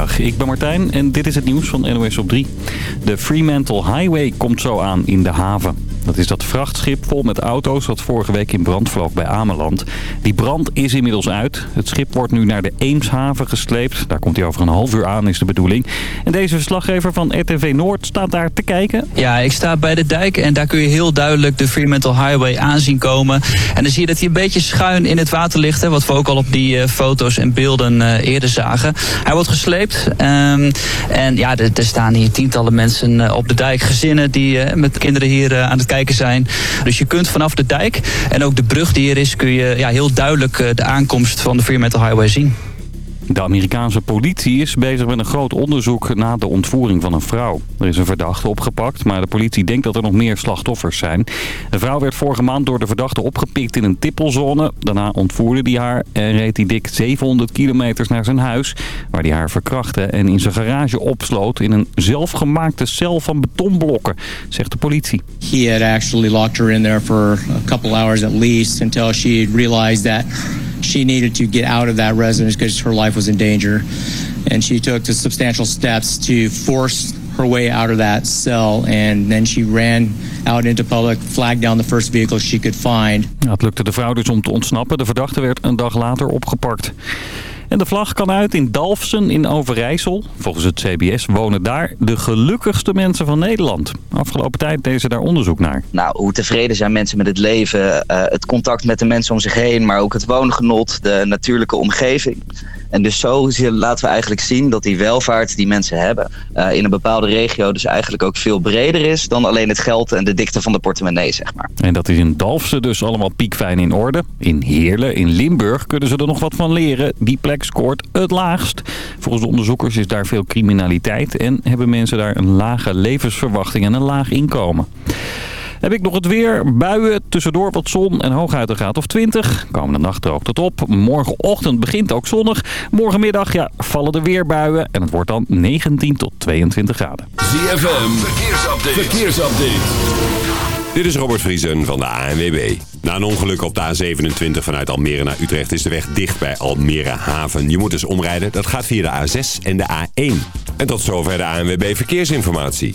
Ik ben Martijn en dit is het nieuws van NOS op 3. De Fremantle Highway komt zo aan in de haven. Dat is dat vrachtschip vol met auto's dat vorige week in brand vloog bij Ameland. Die brand is inmiddels uit. Het schip wordt nu naar de Eemshaven gesleept. Daar komt hij over een half uur aan, is de bedoeling. En deze verslaggever van RTV Noord staat daar te kijken. Ja, ik sta bij de dijk en daar kun je heel duidelijk de Fremantle Highway aanzien komen. En dan zie je dat hij een beetje schuin in het water ligt. Hè, wat we ook al op die uh, foto's en beelden uh, eerder zagen. Hij wordt gesleept. Um, en ja, er, staan hier tientallen mensen uh, op de dijk. Gezinnen die met kinderen hier aan het kijken zijn. Dus je kunt vanaf de dijk en ook de brug die er is... kun je ja, heel duidelijk de aankomst van de Fremantle Highway zien. De Amerikaanse politie is bezig met een groot onderzoek na de ontvoering van een vrouw. Er is een verdachte opgepakt, maar de politie denkt dat er nog meer slachtoffers zijn. De vrouw werd vorige maand door de verdachte opgepikt in een tippelzone. Daarna ontvoerde hij haar en reed hij dik 700 kilometers naar zijn huis... waar hij haar verkrachtte en in zijn garage opsloot in een zelfgemaakte cel van betonblokken, zegt de politie. He had actually in there for a couple hours at least until she realized that she needed to get out of that residence because her life was in danger. And she took the substantial steps to force her way out of that cell. And then she ran out into public, flagged down the first vehicle she could find. Ja, het lukte de vrouw dus om te ontsnappen. De verdachte werd een dag later opgepakt. En de vlag kan uit in Dalfsen in Overijssel. Volgens het CBS wonen daar de gelukkigste mensen van Nederland. Afgelopen tijd deden ze daar onderzoek naar. Nou, hoe tevreden zijn mensen met het leven, uh, het contact met de mensen om zich heen... maar ook het woongenot, de natuurlijke omgeving. En dus zo laten we eigenlijk zien dat die welvaart die mensen hebben... Uh, in een bepaalde regio dus eigenlijk ook veel breder is... dan alleen het geld en de dikte van de portemonnee, zeg maar. En dat is in Dalfsen dus allemaal piekfijn in orde. In Heerlen, in Limburg kunnen ze er nog wat van leren. Die plek scoort het laagst. Volgens de onderzoekers is daar veel criminaliteit... en hebben mensen daar een lage levensverwachting en een laag inkomen. Heb ik nog het weer. Buien, tussendoor wat zon en hooguit een graad of 20. Komende nacht droogt het op. Morgenochtend begint ook zonnig. Morgenmiddag ja, vallen er weer buien. En het wordt dan 19 tot 22 graden. ZFM, verkeersupdate. verkeersupdate. Dit is Robert Vriesen van de ANWB. Na een ongeluk op de A27 vanuit Almere naar Utrecht is de weg dicht bij Almere Haven. Je moet dus omrijden. Dat gaat via de A6 en de A1. En tot zover de ANWB Verkeersinformatie.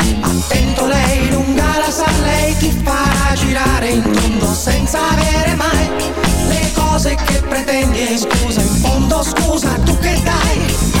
Attento lei, lunga la sa, lei ti farà girare in tondo senza avere mai le cose che pretendi. E scusa, in fondo scusa, tu che dai?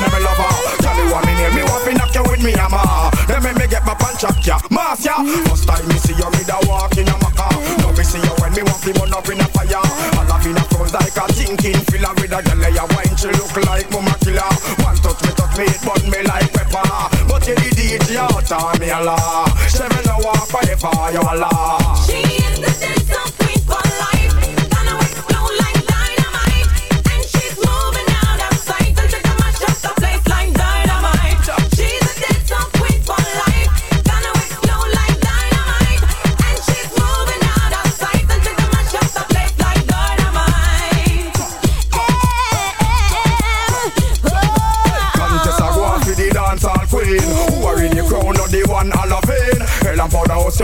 inna me lover. Tell you what me need, me want fi knock you with me hammer. Then me me get my punch up ya, mass ya. First time me see you, me da walk in a maca. Now me see you when me want fi burn up in a fire. All up in a front like a thinking filler with a jelly ya wine, she look like mama killer. One touch me, touch me, it burn me like pepper. But you the DJ, out, you me a la. She Seven hour forever, you a la.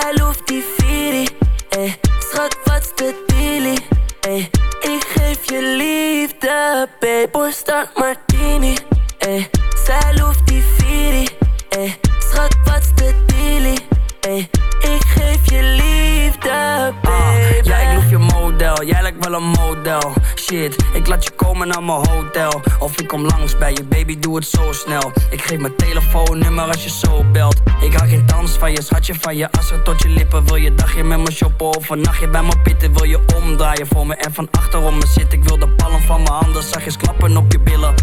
Zij loeft die Viri, eh. Schat, wat's de dealie, eh. Ik geef je liefde, babe. Porsta Martini, eh. Zij loeft die Viri, eh. Schat, wat's de dealie, eh. Ik geef je liefde, babe. Ja, ik loef je model, jij lijkt wel een model. Shit, ik laat je komen naar mijn hotel. Of ik kom langs bij je, baby, doe het zo snel. Ik geef mijn telefoonnummer als je zo belt. Je, schatje van je assen tot je lippen. Wil je dagje met me shoppen of een nachtje bij me pitten? Wil je omdraaien voor me en van achterom me zitten? Ik wil de palm van mijn handen zachtjes klappen op je billen.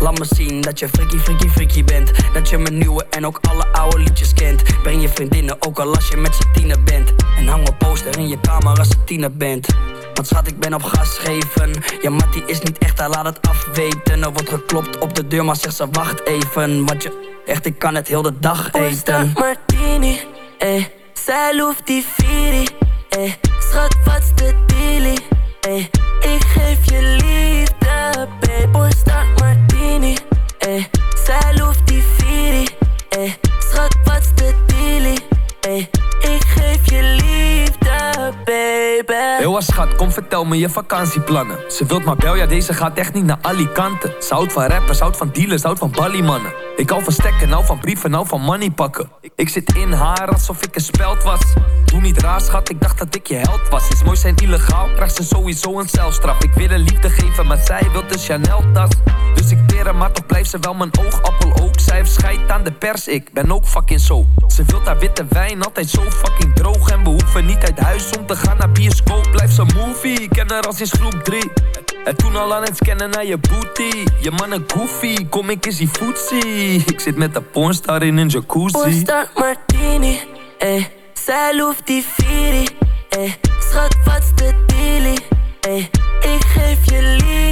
Laat me zien dat je freaky, freaky, freaky bent. Dat je mijn nieuwe en ook alle oude liedjes kent. Breng je vriendinnen ook al als je met z'n tiener bent. En hang een poster in je kamer als je tiener bent. Want schat, ik ben op gas geven. Ja, Mattie is niet echt, hij laat het afweten. Er wordt geklopt op de deur, maar zegt ze wacht even. Want je, echt, ik kan het heel de dag eten. Martini, eh. Zij loeft die Viri, eh. Schat, wat's de dealie, eh. Ik geef je liefde, babe. Porsta Martini, eh. Zij loeft die Viri, eh. Schat, wat's de dealie, eh. Ik geef je liefde, baby. Heel wat schat, kom vertel me je vakantieplannen. Ze wilt maar bel, ja deze gaat echt niet naar Alicante. Ze houdt van rappers, houdt van dealers, houdt van balliemannen. Ik hou van stekken, nou van brieven, nou van money pakken. Ik zit in haar alsof ik een speld was. Doe niet raar schat, ik dacht dat ik je held was. Is mooi zijn illegaal, krijgt ze sowieso een celstraf. Ik wil een liefde geven, maar zij wil de Chanel tas. Dus ik haar, maar toch blijft ze wel mijn oogappel ook. Zij heeft aan de pers, ik ben ook fucking zo. Ze wilt haar witte wijn, altijd zo fucking droog. En we hoeven niet uit huis om te gaan naar bioscoop. Blijf ze movie, ken haar als in groep 3. En toen al aan het scannen naar je booty. Je man een goofy, kom ik eens die footsie. Ik zit met de pornstar in een jacuzzi. Porsta Martini, eh. Zij loeft die Viri, eh. Schat, wat's de dealie, eh. Ik geef je liefde,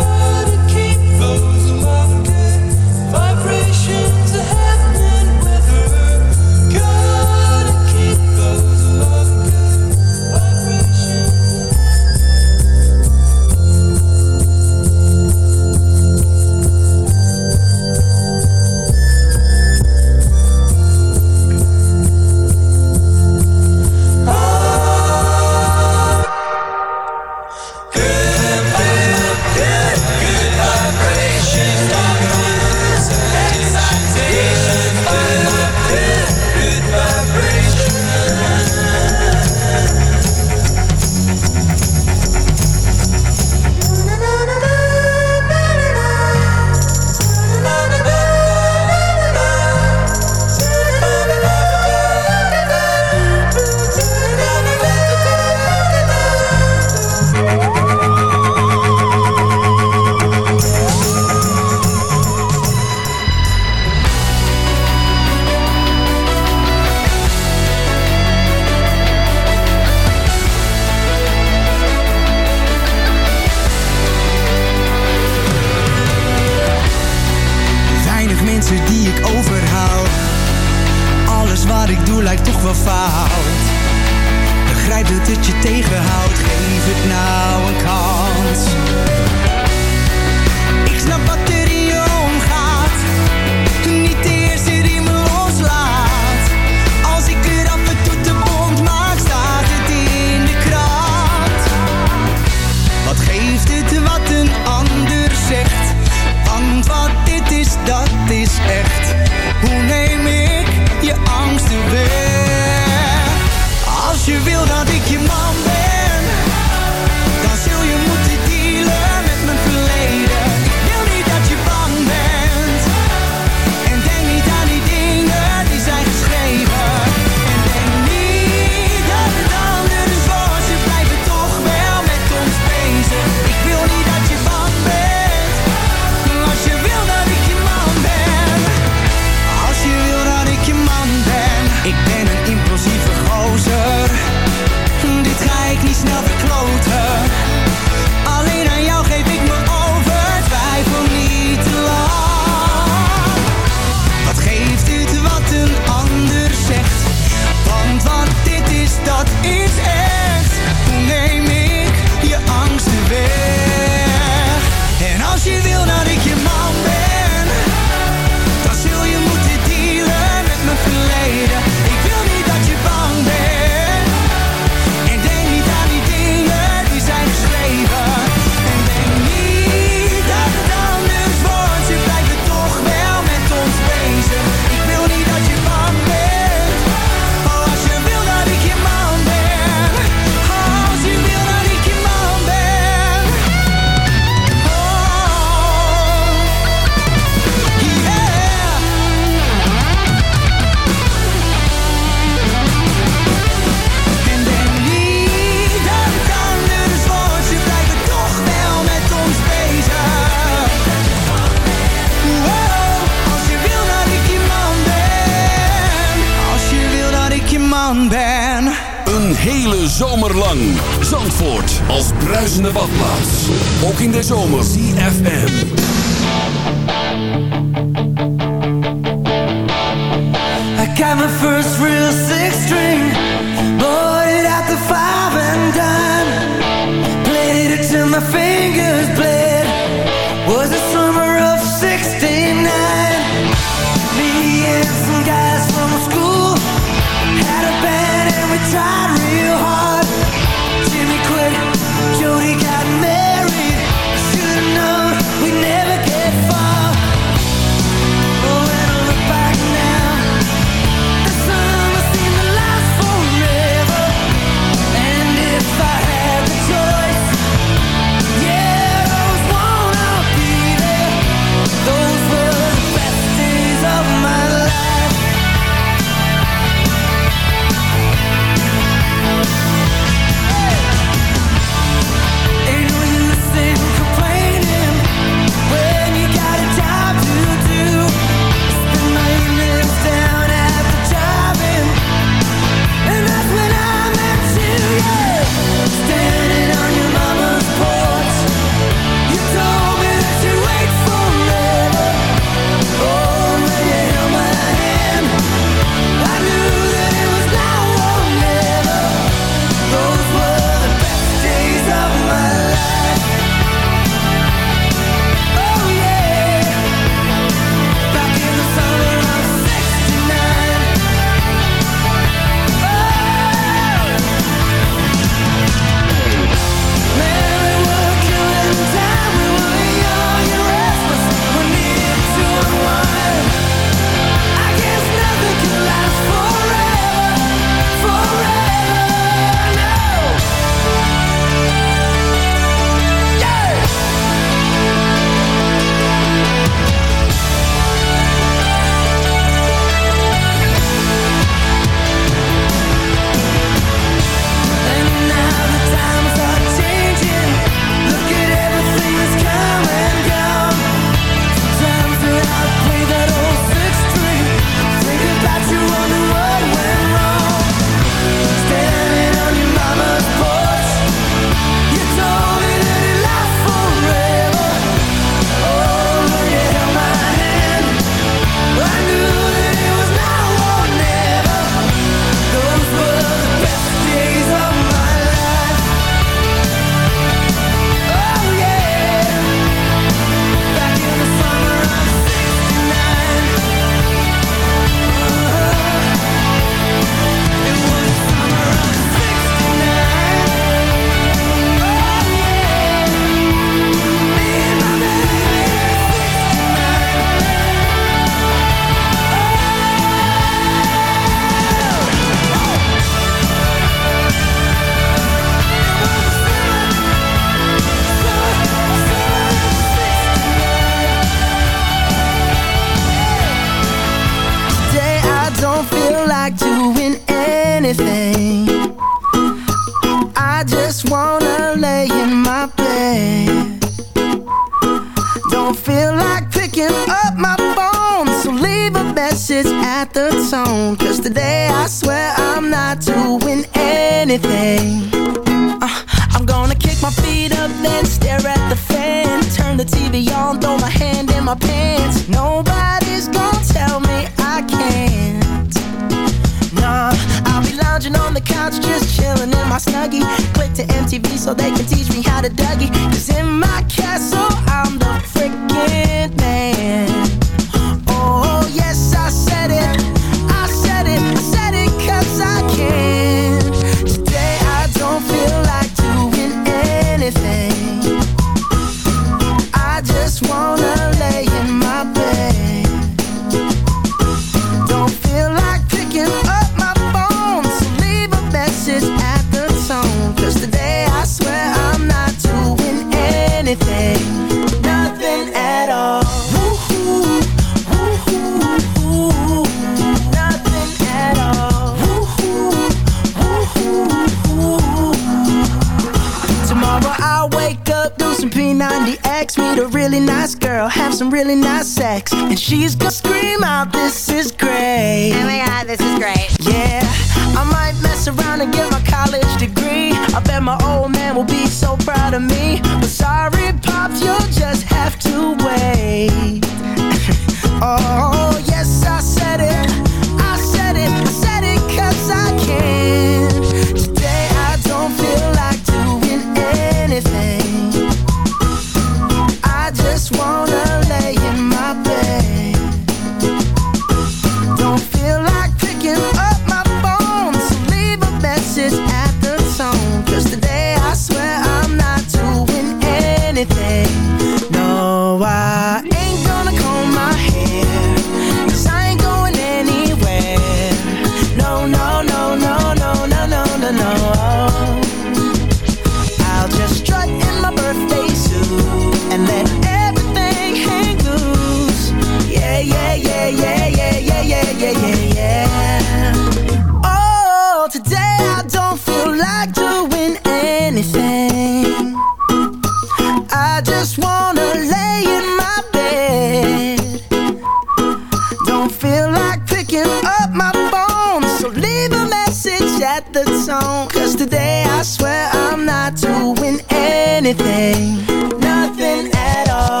Nothing at all.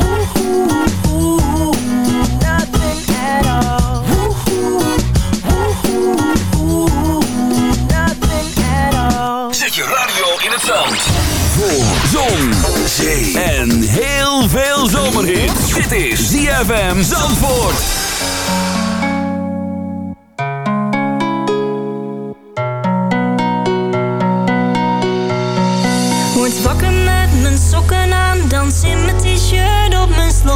Nothing at all. Nothing at all. Nothing at all. Zet je radio in het zand. Voor zon, zee en heel veel zomerhit. Dit is DIA-BAM Zandvoort.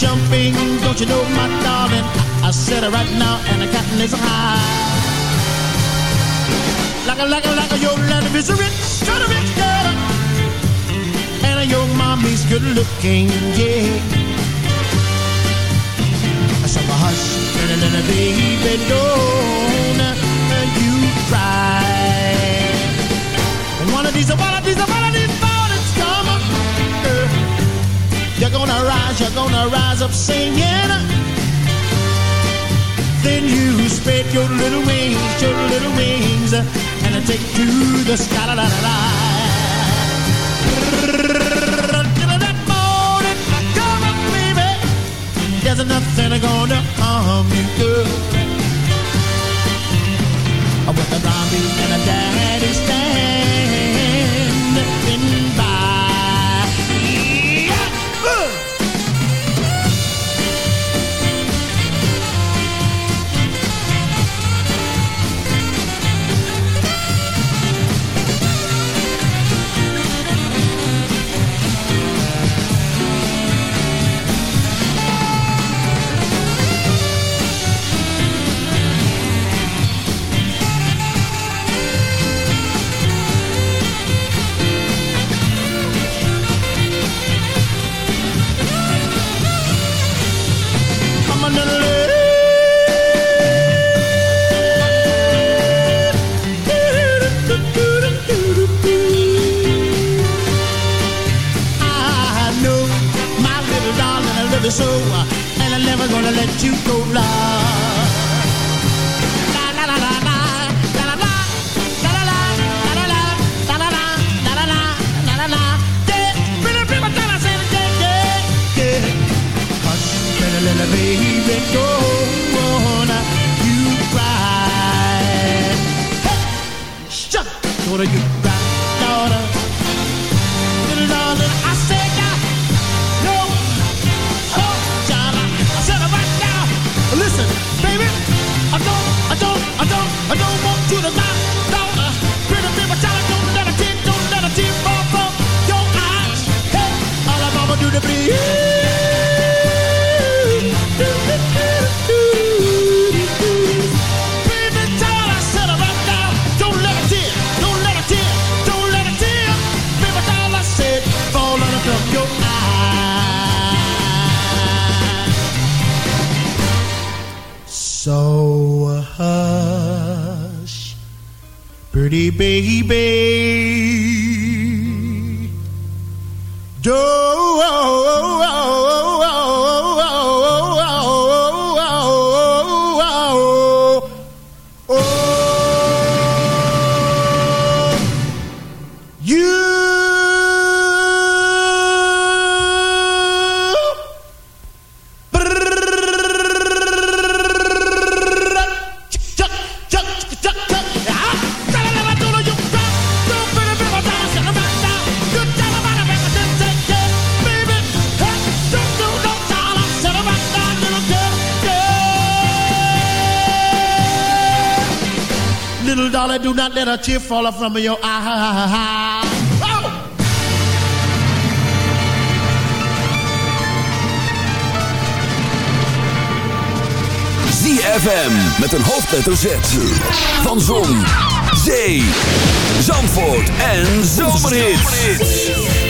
jumping, don't you know, my darling? I, said it right now, and the cotton is high. Like a, like a, like a, your land is a rich, kind rich girl. And your mommy's good looking, yeah. So hush, little, little baby, don't you cry. One of these, one of these, one of these gonna rise, you're gonna rise up singing. Then you spread your little wings, your little wings, and take to the sky. La, la, la, la. Till that morning, come on, baby. There's nothing gonna harm you, girl. With the mommy and the daddy Let you go tear fall from your eye. Oh! ZFM met een hoofdletter Z. Van Zon, Zee, Zandvoort en Zomerhits.